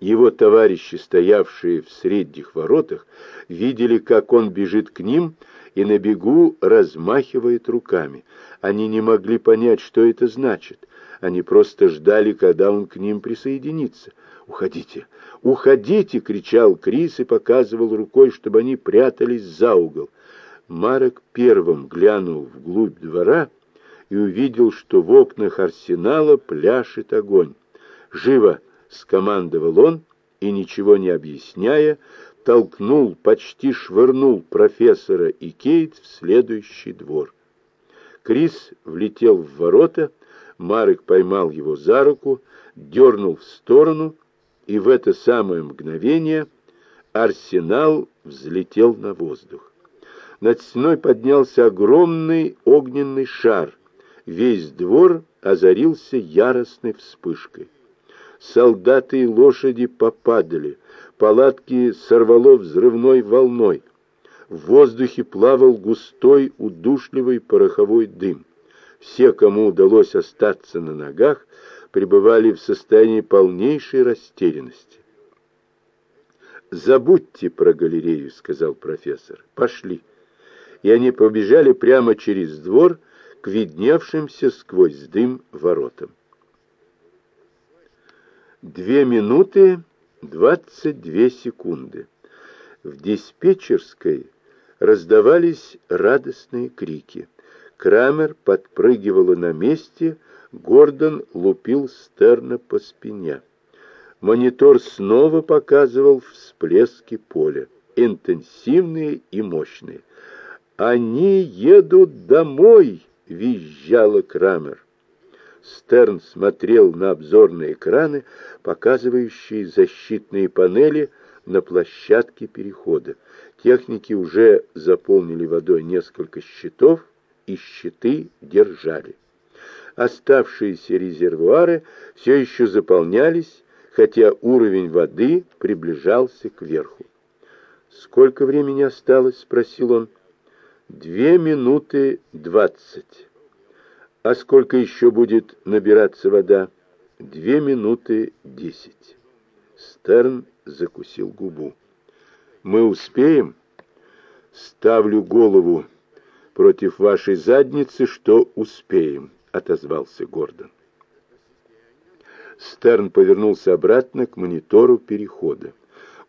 Его товарищи, стоявшие в средних воротах, видели, как он бежит к ним и на бегу размахивает руками. Они не могли понять, что это значит. Они просто ждали, когда он к ним присоединится. «Уходите! Уходите!» — кричал Крис и показывал рукой, чтобы они прятались за угол. Марок первым глянул вглубь двора и увидел, что в окнах арсенала пляшет огонь. «Живо!» — скомандовал он и, ничего не объясняя, толкнул, почти швырнул профессора и Кейт в следующий двор. Крис влетел в ворота, Марек поймал его за руку, дернул в сторону, и в это самое мгновение арсенал взлетел на воздух. Над стеной поднялся огромный огненный шар. Весь двор озарился яростной вспышкой солдаты и лошади попадали, палатки сорвало взрывной волной. В воздухе плавал густой, удушливый пороховой дым. Все, кому удалось остаться на ногах, пребывали в состоянии полнейшей растерянности. «Забудьте про галерею», — сказал профессор. «Пошли». И они побежали прямо через двор к видневшимся сквозь дым воротам. Две минуты двадцать две секунды. В диспетчерской раздавались радостные крики. Крамер подпрыгивала на месте, Гордон лупил Стерна по спине. Монитор снова показывал всплески поля, интенсивные и мощные. «Они едут домой!» — визжала Крамер. Стерн смотрел на обзорные экраны, показывающие защитные панели на площадке перехода. Техники уже заполнили водой несколько щитов, и щиты держали. Оставшиеся резервуары все еще заполнялись, хотя уровень воды приближался к верху. «Сколько времени осталось?» — спросил он. «Две минуты двадцать». А сколько еще будет набираться вода? Две минуты десять. Стерн закусил губу. Мы успеем? Ставлю голову против вашей задницы, что успеем, отозвался Гордон. Стерн повернулся обратно к монитору перехода.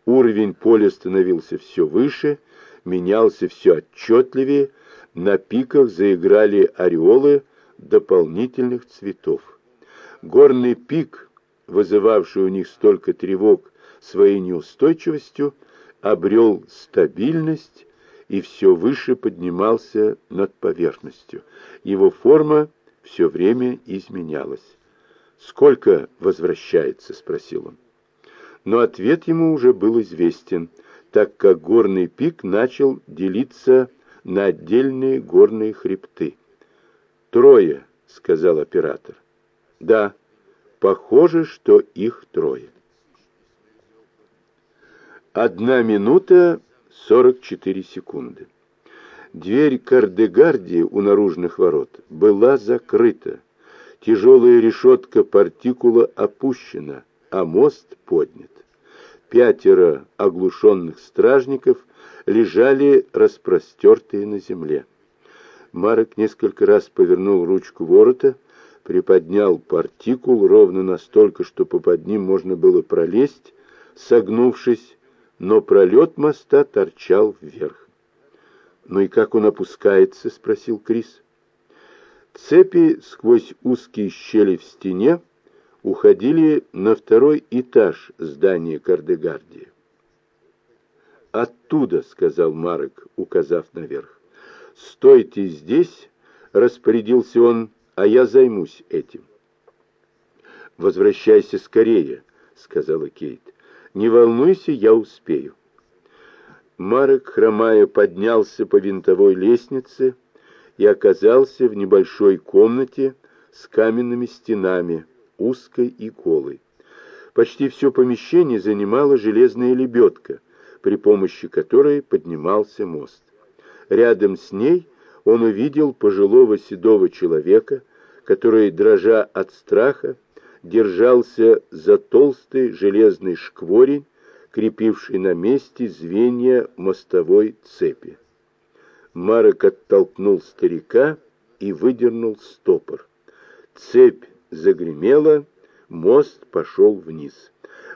Уровень поля становился все выше, менялся все отчетливее, на пиках заиграли ореолы, дополнительных цветов. Горный пик, вызывавший у них столько тревог своей неустойчивостью, обрел стабильность и все выше поднимался над поверхностью. Его форма все время изменялась. «Сколько возвращается?» — спросил он. Но ответ ему уже был известен, так как горный пик начал делиться на отдельные горные хребты. «Трое», — сказал оператор. «Да, похоже, что их трое». Одна минута сорок четыре секунды. Дверь Кардегарди у наружных ворот была закрыта. Тяжелая решетка партикула опущена, а мост поднят. Пятеро оглушенных стражников лежали распростертые на земле. Марек несколько раз повернул ручку ворота, приподнял партикул ровно настолько, чтобы под ним можно было пролезть, согнувшись, но пролет моста торчал вверх. «Ну и как он опускается?» — спросил Крис. Цепи сквозь узкие щели в стене уходили на второй этаж здания Кардегардии. «Оттуда», — сказал Марек, указав наверх. «Стойте здесь», — распорядился он, — «а я займусь этим». «Возвращайся скорее», — сказала Кейт. «Не волнуйся, я успею». Марек, хромая, поднялся по винтовой лестнице и оказался в небольшой комнате с каменными стенами, узкой и голой. Почти все помещение занимала железная лебедка, при помощи которой поднимался мост. Рядом с ней он увидел пожилого седого человека, который, дрожа от страха, держался за толстый железный шкворень, крепивший на месте звенья мостовой цепи. Марок оттолкнул старика и выдернул стопор. Цепь загремела, мост пошел вниз.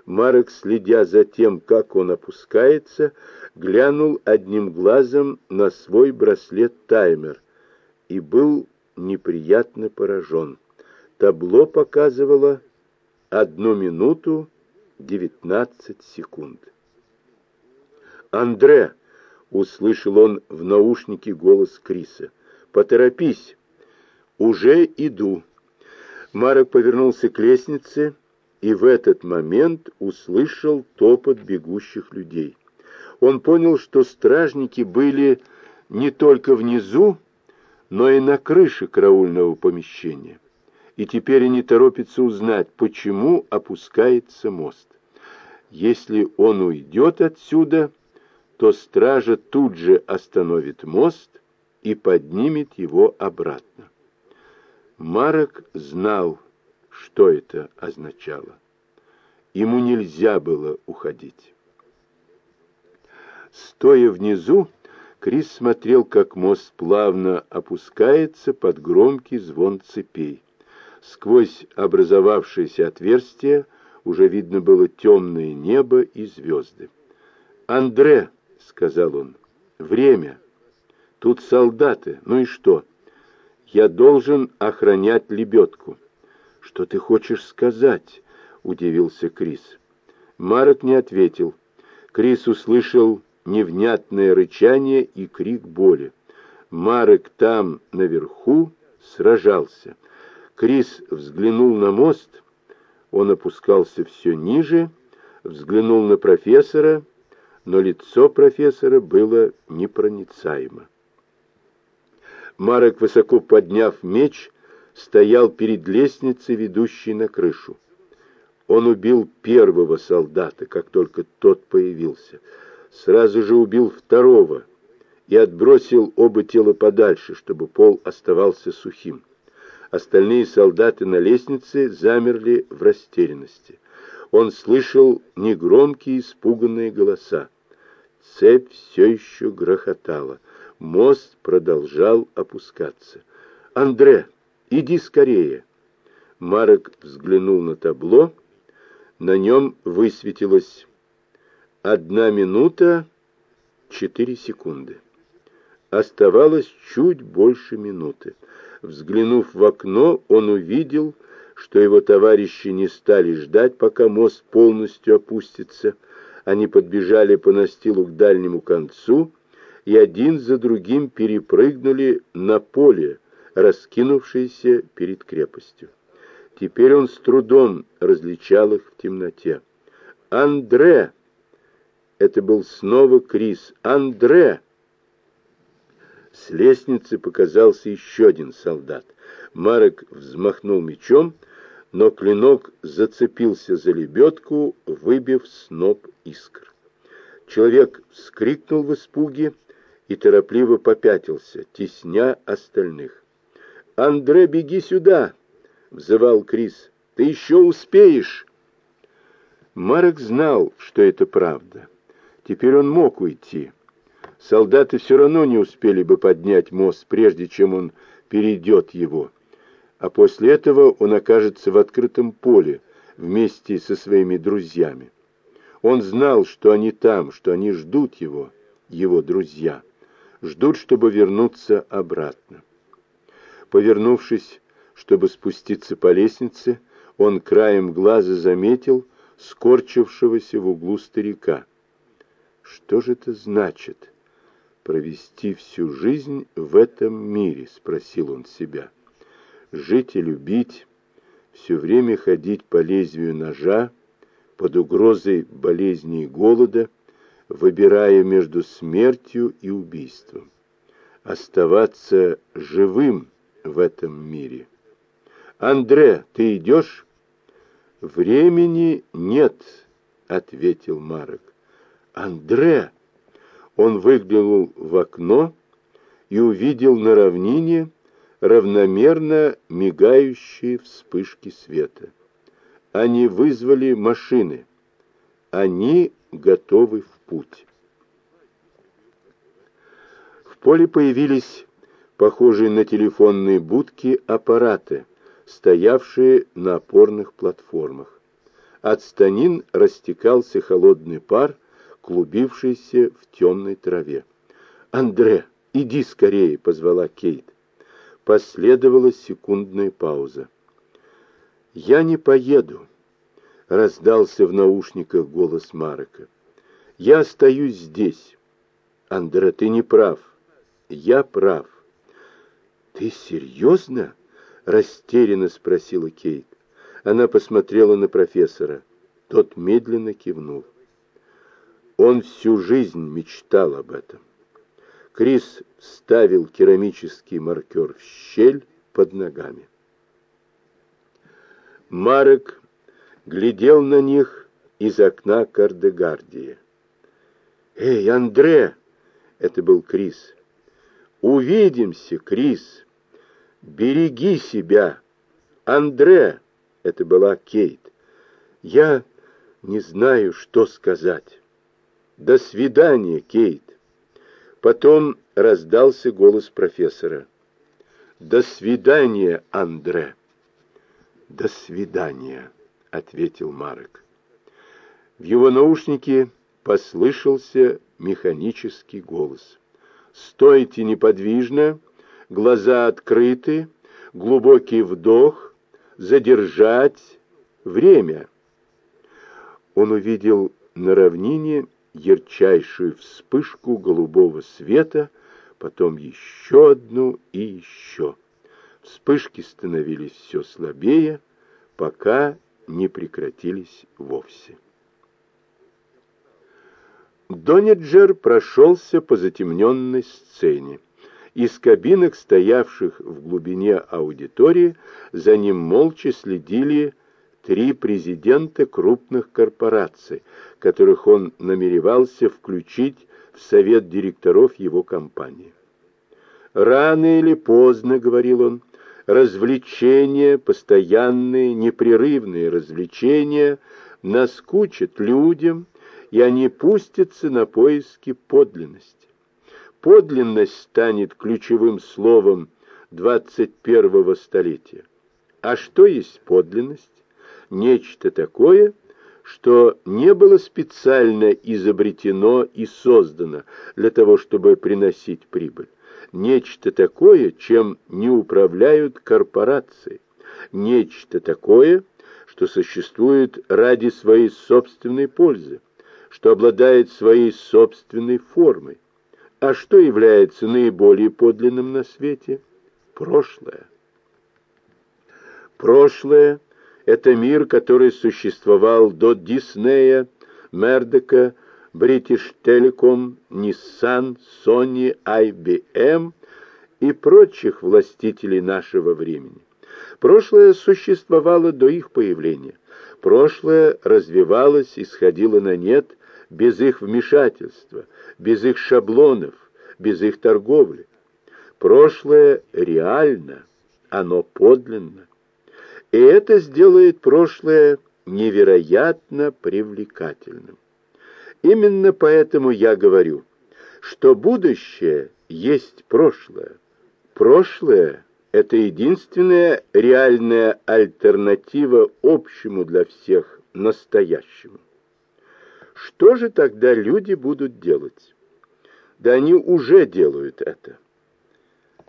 Марок, следя за тем, как он опускается, глянул одним глазом на свой браслет-таймер и был неприятно поражен. Табло показывало одну минуту девятнадцать секунд. «Андре!» — услышал он в наушнике голос Криса. «Поторопись!» «Уже иду!» Марок повернулся к лестнице и в этот момент услышал топот бегущих людей. Он понял, что стражники были не только внизу, но и на крыше караульного помещения. И теперь они торопятся узнать, почему опускается мост. Если он уйдет отсюда, то стража тут же остановит мост и поднимет его обратно. Марок знал, что это означало. Ему нельзя было уходить. Стоя внизу, Крис смотрел, как мост плавно опускается под громкий звон цепей. Сквозь образовавшееся отверстие уже видно было темное небо и звезды. «Андре», — сказал он, — «время. Тут солдаты. Ну и что? Я должен охранять лебедку». «Что ты хочешь сказать?» — удивился Крис. Марок не ответил. Крис услышал невнятное рычание и крик боли. Марек там, наверху, сражался. Крис взглянул на мост, он опускался все ниже, взглянул на профессора, но лицо профессора было непроницаемо. Марек, высоко подняв меч, стоял перед лестницей, ведущей на крышу. Он убил первого солдата, как только тот появился — сразу же убил второго и отбросил оба тела подальше, чтобы пол оставался сухим. Остальные солдаты на лестнице замерли в растерянности. Он слышал негромкие испуганные голоса. Цепь все еще грохотала. Мост продолжал опускаться. «Андре, иди скорее!» Марок взглянул на табло. На нем высветилось Одна минута четыре секунды. Оставалось чуть больше минуты. Взглянув в окно, он увидел, что его товарищи не стали ждать, пока мост полностью опустится. Они подбежали по настилу к дальнему концу и один за другим перепрыгнули на поле, раскинувшееся перед крепостью. Теперь он с трудом различал их в темноте. «Андре!» Это был снова Крис. «Андре!» С лестницы показался еще один солдат. Марек взмахнул мечом, но клинок зацепился за лебедку, выбив сноп искр. Человек вскрикнул в испуге и торопливо попятился, тесня остальных. «Андре, беги сюда!» — взывал Крис. «Ты еще успеешь!» Марек знал, что это правда. Теперь он мог уйти. Солдаты все равно не успели бы поднять мост, прежде чем он перейдет его. А после этого он окажется в открытом поле вместе со своими друзьями. Он знал, что они там, что они ждут его, его друзья. Ждут, чтобы вернуться обратно. Повернувшись, чтобы спуститься по лестнице, он краем глаза заметил скорчившегося в углу старика. Что же это значит? Провести всю жизнь в этом мире, спросил он себя. Жить и любить, все время ходить по лезвию ножа, под угрозой болезни и голода, выбирая между смертью и убийством. Оставаться живым в этом мире. «Андре, ты идешь?» «Времени нет», — ответил Марок. Андре! Он выглянул в окно и увидел на равнине равномерно мигающие вспышки света. Они вызвали машины. Они готовы в путь. В поле появились похожие на телефонные будки аппараты, стоявшие на опорных платформах. От станин растекался холодный пар, клубившийся в темной траве. «Андре, иди скорее!» — позвала Кейт. Последовала секундная пауза. «Я не поеду», — раздался в наушниках голос Марека. «Я остаюсь здесь». «Андре, ты не прав». «Я прав». «Ты серьезно?» — растерянно спросила Кейт. Она посмотрела на профессора. Тот медленно кивнул. Он всю жизнь мечтал об этом. Крис вставил керамический маркер в щель под ногами. Марек глядел на них из окна Кардегардии. «Эй, Андре!» — это был Крис. «Увидимся, Крис! Береги себя! Андре!» — это была Кейт. «Я не знаю, что сказать. До свидания, Кейт!» Потом раздался голос профессора. «До свидания, Андре!» «До свидания», — ответил Марек. В его наушнике послышался механический голос. «Стойте неподвижно, глаза открыты, глубокий вдох, задержать время». Он увидел на равнине ярчайшую вспышку голубого света, потом еще одну и еще. Вспышки становились все слабее, пока не прекратились вовсе. Донеджер прошелся по затемненной сцене. Из кабинок, стоявших в глубине аудитории, за ним молча следили три президента крупных корпораций, которых он намеревался включить в совет директоров его компании. «Рано или поздно, — говорил он, развлечения, постоянные, непрерывные развлечения наскучат людям, и они пустятся на поиски подлинности. Подлинность станет ключевым словом 21-го столетия. А что есть подлинность? Нечто такое, что не было специально изобретено и создано для того, чтобы приносить прибыль нечто такое, чем не управляют корпорации, нечто такое, что существует ради своей собственной пользы, что обладает своей собственной формой. А что является наиболее подлинным на свете? Прошлое. Прошлое — это мир, который существовал до Диснея, Мердока, British Telecom, Nissan, Sony, IBM и прочих властителей нашего времени. Прошлое существовало до их появления. Прошлое развивалось и сходило на нет без их вмешательства, без их шаблонов, без их торговли. Прошлое реально, оно подлинно. И это сделает прошлое невероятно привлекательным. Именно поэтому я говорю, что будущее есть прошлое. Прошлое — это единственная реальная альтернатива общему для всех настоящему. Что же тогда люди будут делать? Да они уже делают это.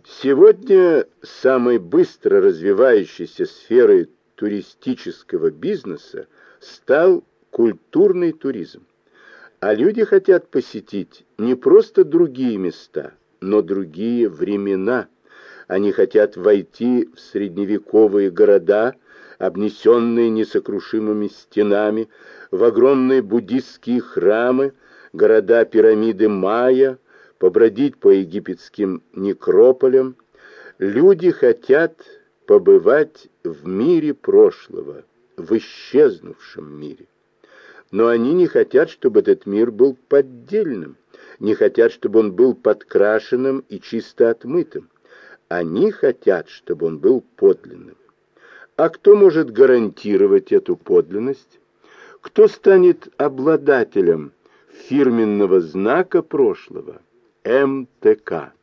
Сегодня самой быстро развивающейся сферой туристического бизнеса стал культурный туризм. А люди хотят посетить не просто другие места, но другие времена. Они хотят войти в средневековые города, обнесенные несокрушимыми стенами, в огромные буддистские храмы, города-пирамиды Майя, побродить по египетским некрополям. Люди хотят побывать в мире прошлого, в исчезнувшем мире. Но они не хотят, чтобы этот мир был поддельным, не хотят, чтобы он был подкрашенным и чисто отмытым. Они хотят, чтобы он был подлинным. А кто может гарантировать эту подлинность? Кто станет обладателем фирменного знака прошлого? МТК.